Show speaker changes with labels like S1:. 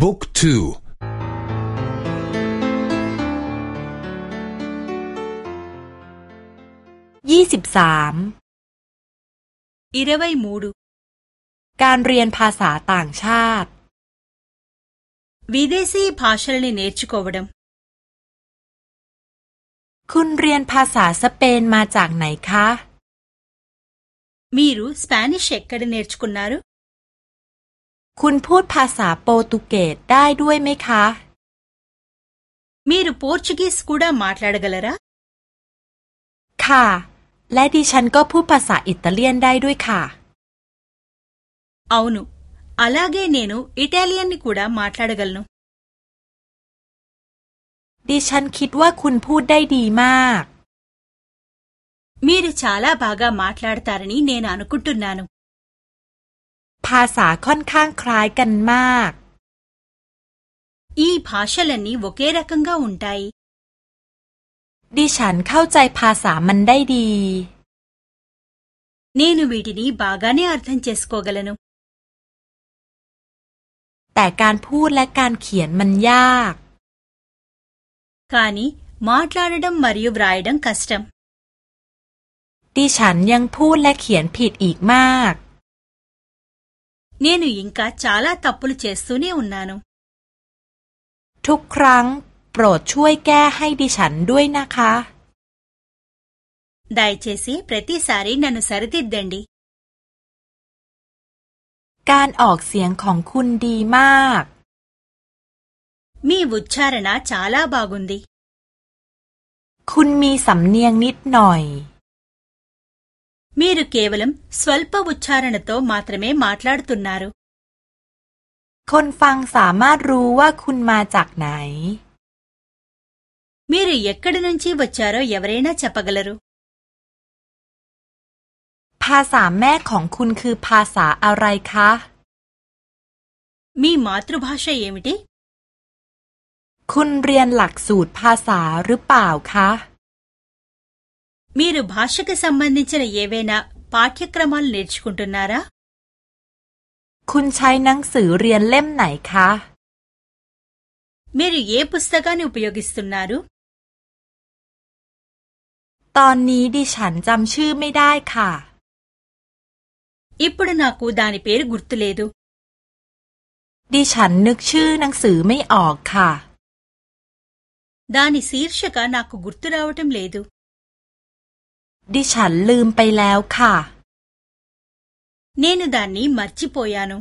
S1: บุ๊กทู
S2: ยี่สิบสาม
S3: อิรวัยมูด
S2: การเรียนภาษาต่างชาติ
S3: วิเดซีภาษาลนิเนชโกวดม
S2: คุณเรียนภาษาสเปนมาจากไหนคะ
S3: มีรูสเปนิชเอกดเนชคุนนารุ
S2: คุณพูดภาษาโปรตุเกสได้ด้วยไหมคะ
S3: มีรูโปรตุเกสกูดามาตลาดกลระ
S2: ค่ะ และดิฉันก็พูดภาษาอิตาเลียนได้ด้วยค่ะ
S3: เอาหนูఅలాగే నేను ఇటాలియన్ ని కూడా మాట్లాడగలను
S2: ดิฉันคิดว่าคุณพูดได้ดีมาก
S3: మీరు చాలా బాగా మాట్లాడతారని నేను అనుకుంటున్నాను
S2: ภาษาค่อนข้างคล้ายกันมาก
S3: ఈ భాషలన్నీ ఒకే రకంగా ఉంటాయి
S2: ดิฉันเข้าใจภาษามันได้ดี
S3: నేను వీటిని బాగానే అర్థం చేసుకోగలను
S2: แต่การพูดและการเขียนมันยาก
S3: కానీ మాట్లాడడం మరియు వ్రాయడం కష్టం
S2: ดิฉันยังพูดและเขียนผิดอีกมาก
S3: నేను ఇంకా చాలా తప్పులు చేస్తూనే ఉన్నాను
S2: ทุกครั้งโปรดช่วยแก้ให้ดิฉันด้วยนะคะ
S3: దయచేసి ప్రతిసారి నన్ను సరిదిద్దండి
S2: การออกเสียงของคุณดีมาก
S3: మీ ఉచ్చారణ చాలా బాగుంది
S2: คุณมีสำเนียงนิดหน่อย
S3: మీరు కేవలం స్వల్ప ఉచ్చారణతో మాత్రమే మాట్లాడుతున్నారు
S2: คนฟังสามารถรู้ว่าคุณมาจากไหน
S3: మీరు ఎక్కడి నుంచి వచ్చారో ఎవరైనా చెప్పగలరు
S2: ภาษาแม่ของคุณคือภาษาอะไรคะ
S3: మీ మాతృభాష ఏమిటి
S2: คุณเรียนหลักสูตรภาษาหรือเปล่าคะ
S3: మీరు భాషకి సంబంధించిన ఏవైనా పాఠ్యక్రమాలు నేర్చుకుంటున్నారా
S2: คุณใช้หนังสือเรียนเล่มไหนคะ
S3: మీరు ఏ పుస్తకాన్ని ఉపయోగిస్తున్నారు
S2: ตอนนี้ดิฉันจำชื่อไม่ได้ค่ะ
S3: ఇప్పుడు నాకు దాని పేరు గుర్తులేదు
S2: ดิฉันนึกชื่อหนังสือไม่ออกค่ะ
S3: దాని శీర్షిక నాకు గుర్తు రావటం లేదు
S2: ดิฉันลืมไปแล้วค่ะ
S3: నేను దాన్ని మర్చిపోయాను